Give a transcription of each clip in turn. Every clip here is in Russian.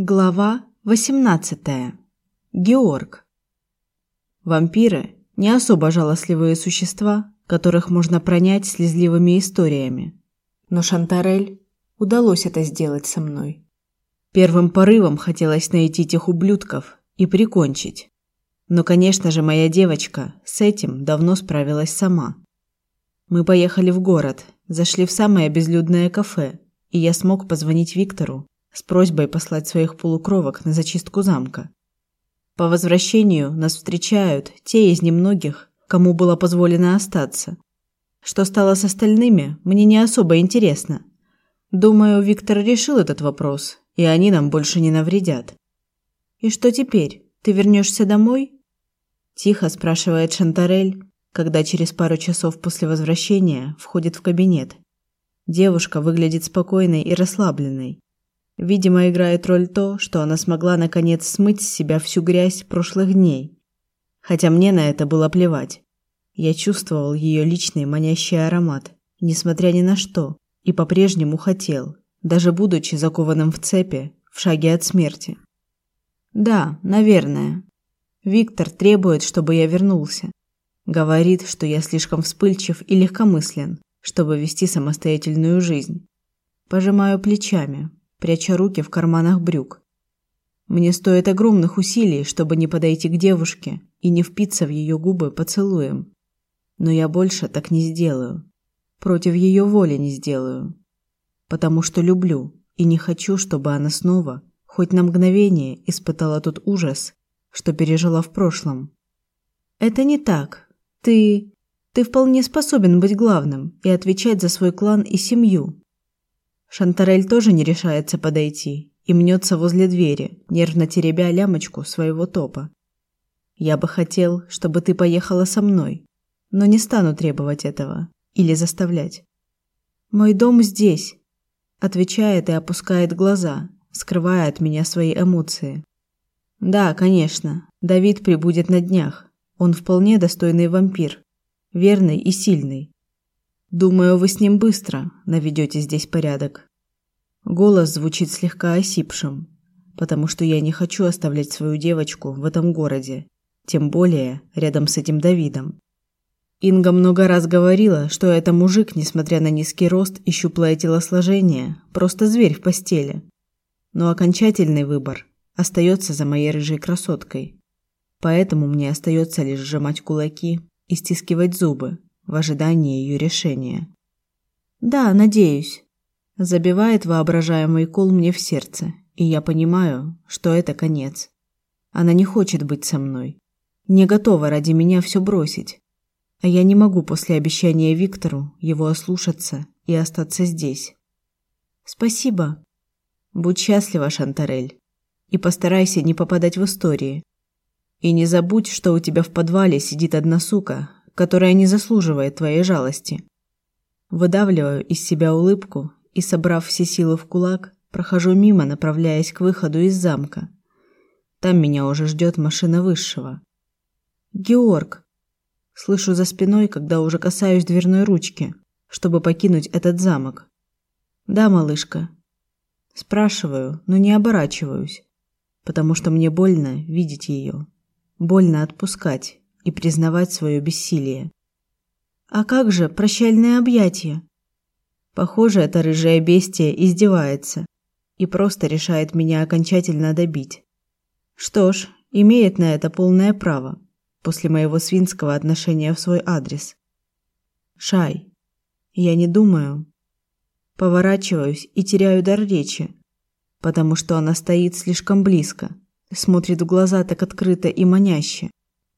Глава 18. Георг. Вампиры не особо жалостливые существа, которых можно пронять слезливыми историями. Но Шантарель удалось это сделать со мной. Первым порывом хотелось найти тех ублюдков и прикончить. Но, конечно же, моя девочка с этим давно справилась сама. Мы поехали в город, зашли в самое безлюдное кафе, и я смог позвонить Виктору с просьбой послать своих полукровок на зачистку замка. По возвращению нас встречают те из немногих, кому было позволено остаться. Что стало с остальными, мне не особо интересно. Думаю, Виктор решил этот вопрос, и они нам больше не навредят. И что теперь? Ты вернешься домой? Тихо спрашивает Шантарель, когда через пару часов после возвращения входит в кабинет. Девушка выглядит спокойной и расслабленной. Видимо, играет роль то, что она смогла наконец смыть с себя всю грязь прошлых дней. Хотя мне на это было плевать. Я чувствовал ее личный манящий аромат, несмотря ни на что, и по-прежнему хотел, даже будучи закованным в цепи, в шаге от смерти. Да, наверное. Виктор требует, чтобы я вернулся. Говорит, что я слишком вспыльчив и легкомыслен, чтобы вести самостоятельную жизнь. Пожимаю плечами, пряча руки в карманах брюк. Мне стоит огромных усилий, чтобы не подойти к девушке и не впиться в ее губы поцелуем. Но я больше так не сделаю. Против ее воли не сделаю. Потому что люблю и не хочу, чтобы она снова, хоть на мгновение, испытала тот ужас, что пережила в прошлом. Это не так. Ты ты вполне способен быть главным и отвечать за свой клан и семью, Шантарель тоже не решается подойти и мнется возле двери, нервно теребя лямочку своего топа. Я бы хотел, чтобы ты поехала со мной, но не стану требовать этого или заставлять. Мой дом здесь, отвечает и опускает глаза, скрывая от меня свои эмоции. Да, конечно, Давид прибудет на днях. Он вполне достойный вампир, верный и сильный. Думаю, вы с ним быстро наведете здесь порядок. Голос звучит слегка осипшим, потому что я не хочу оставлять свою девочку в этом городе, тем более рядом с этим Давидом. Инга много раз говорила, что это мужик, несмотря на низкий рост и щуплое телосложение, просто зверь в постели. Но окончательный выбор остается за моей рыжей красоткой. Поэтому мне остается лишь сжимать кулаки и стискивать зубы, в ожидании ее решения. Да, надеюсь. Забивает воображаемый кол мне в сердце, и я понимаю, что это конец. Она не хочет быть со мной, не готова ради меня все бросить. А я не могу после обещания Виктору его ослушаться и остаться здесь. Спасибо. Будь счастлива, Шантарель, и постарайся не попадать в истории. И не забудь, что у тебя в подвале сидит одна сука, которая не заслуживает твоей жалости. Выдавливаю из себя улыбку и, собрав все силы в кулак, прохожу мимо, направляясь к выходу из замка. Там меня уже ждет машина высшего. Георг. Слышу за спиной, когда уже касаюсь дверной ручки, чтобы покинуть этот замок. Да, малышка. Спрашиваю, но не оборачиваюсь, потому что мне больно видеть ее, больно отпускать и признавать свое бессилие. А как же прощальное объятие? Похоже, эта рыжая бестия издевается и просто решает меня окончательно добить. Что ж, имеет на это полное право после моего свинского отношения в свой адрес. Шай, я не думаю. Поворачиваюсь и теряю дар речи, потому что она стоит слишком близко, смотрит в глаза так открыто и маняще,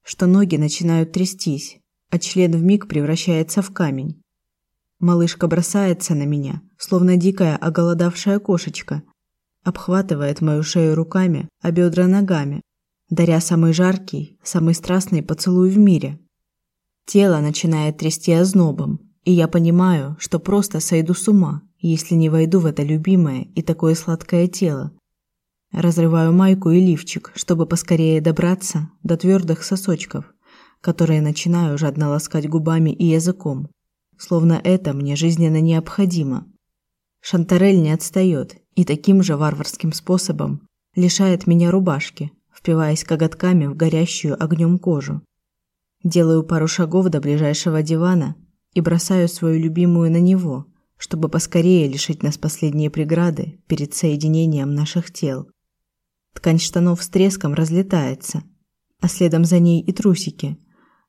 что ноги начинают трястись, а член вмиг превращается в камень. Малышка бросается на меня, словно дикая оголодавшая кошечка, обхватывает мою шею руками, а бедра ногами, даря самый жаркий, самый страстный поцелуй в мире. Тело начинает трясти ознобом, и я понимаю, что просто сойду с ума, если не войду в это любимое и такое сладкое тело, Разрываю майку и лифчик, чтобы поскорее добраться до твердых сосочков, которые начинаю жадно ласкать губами и языком, словно это мне жизненно необходимо. Шантарель не отстает и таким же варварским способом лишает меня рубашки, впиваясь коготками в горящую огнем кожу. Делаю пару шагов до ближайшего дивана и бросаю свою любимую на него, чтобы поскорее лишить нас последние преграды перед соединением наших тел. Ткань штанов с треском разлетается, а следом за ней и трусики,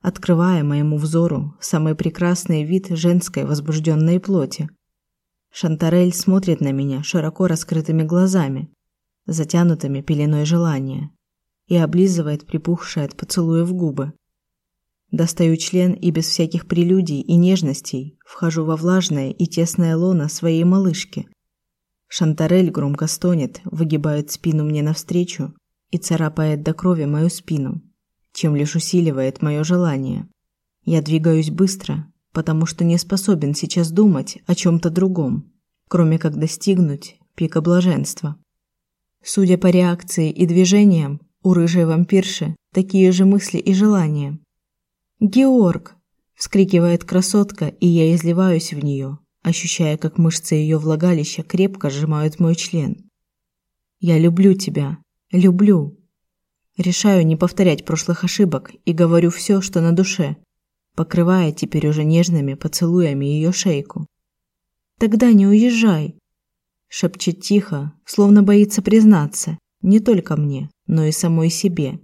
открывая моему взору самый прекрасный вид женской возбужденной плоти. Шантарель смотрит на меня широко раскрытыми глазами, затянутыми пеленой желания, и облизывает припухшие от поцелуев губы. Достаю член и без всяких прелюдий и нежностей вхожу во влажное и тесное лоно своей малышки. Шантарель громко стонет, выгибает спину мне навстречу и царапает до крови мою спину, чем лишь усиливает мое желание. Я двигаюсь быстро, потому что не способен сейчас думать о чем то другом, кроме как достигнуть пика блаженства. Судя по реакции и движениям, у рыжей вампирши такие же мысли и желания. «Георг!» – вскрикивает красотка, и я изливаюсь в нее, ощущая, как мышцы ее влагалища крепко сжимают мой член. «Я люблю тебя. Люблю!» Решаю не повторять прошлых ошибок и говорю все, что на душе, покрывая теперь уже нежными поцелуями ее шейку. Тогда не уезжай, шепчет тихо, словно боится признаться, не только мне, но и самой себе,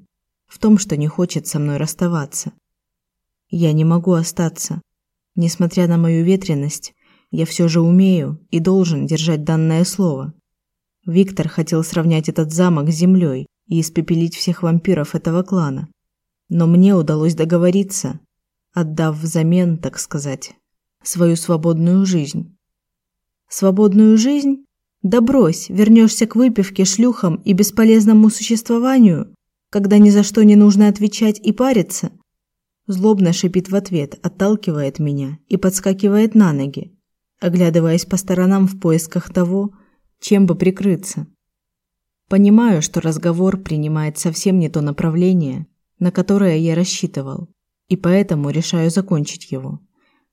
в том, что не хочет со мной расставаться. Я не могу остаться. Несмотря на мою ветренность, я все же умею и должен держать данное слово. Виктор хотел сравнять этот замок с землей и испепелить всех вампиров этого клана. Но мне удалось договориться, отдав взамен, так сказать, свою свободную жизнь. Свободную жизнь? Да брось, вернешься к выпивке, шлюхам и бесполезному существованию, когда ни за что не нужно отвечать и париться. Злобно шипит в ответ, отталкивает меня и подскакивает на ноги, оглядываясь по сторонам в поисках того, чем бы прикрыться. Понимаю, что разговор принимает совсем не то направление, на которое я рассчитывал и поэтому решаю закончить его.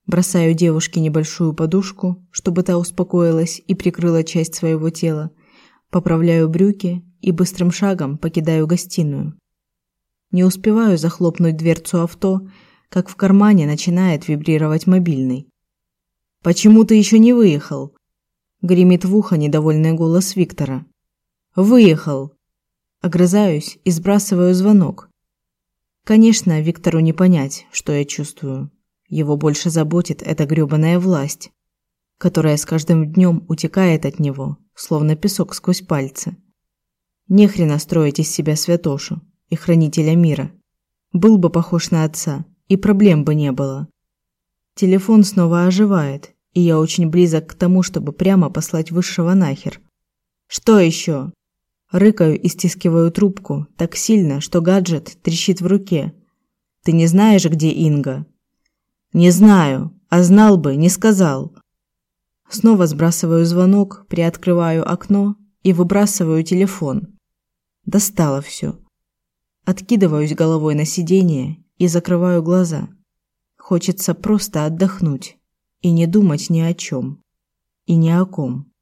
Бросаю девушке небольшую подушку, чтобы та успокоилась и прикрыла часть своего тела. Поправляю брюки и быстрым шагом покидаю гостиную. Не успеваю захлопнуть дверцу авто, как в кармане начинает вибрировать мобильный. Почему ты еще не выехал? гремит в ухо недовольный голос Виктора. Выехал. Огрызаюсь и сбрасываю звонок, Конечно, Виктору не понять, что я чувствую. Его больше заботит эта грёбаная власть, которая с каждым днем утекает от него, словно песок сквозь пальцы. Не хрена строить из себя святошу и хранителя мира. Был бы похож на отца, и проблем бы не было. Телефон снова оживает, и я очень близок к тому, чтобы прямо послать высшего нахер. Что еще? Рыкаю и стискиваю трубку так сильно, что гаджет трещит в руке. Ты не знаешь, где Инга? Не знаю, а знал бы, не сказал. Снова сбрасываю звонок, приоткрываю окно и выбрасываю телефон. Достало все. Откидываюсь головой на сиденье и закрываю глаза. Хочется просто отдохнуть и не думать ни о чем и ни о ком.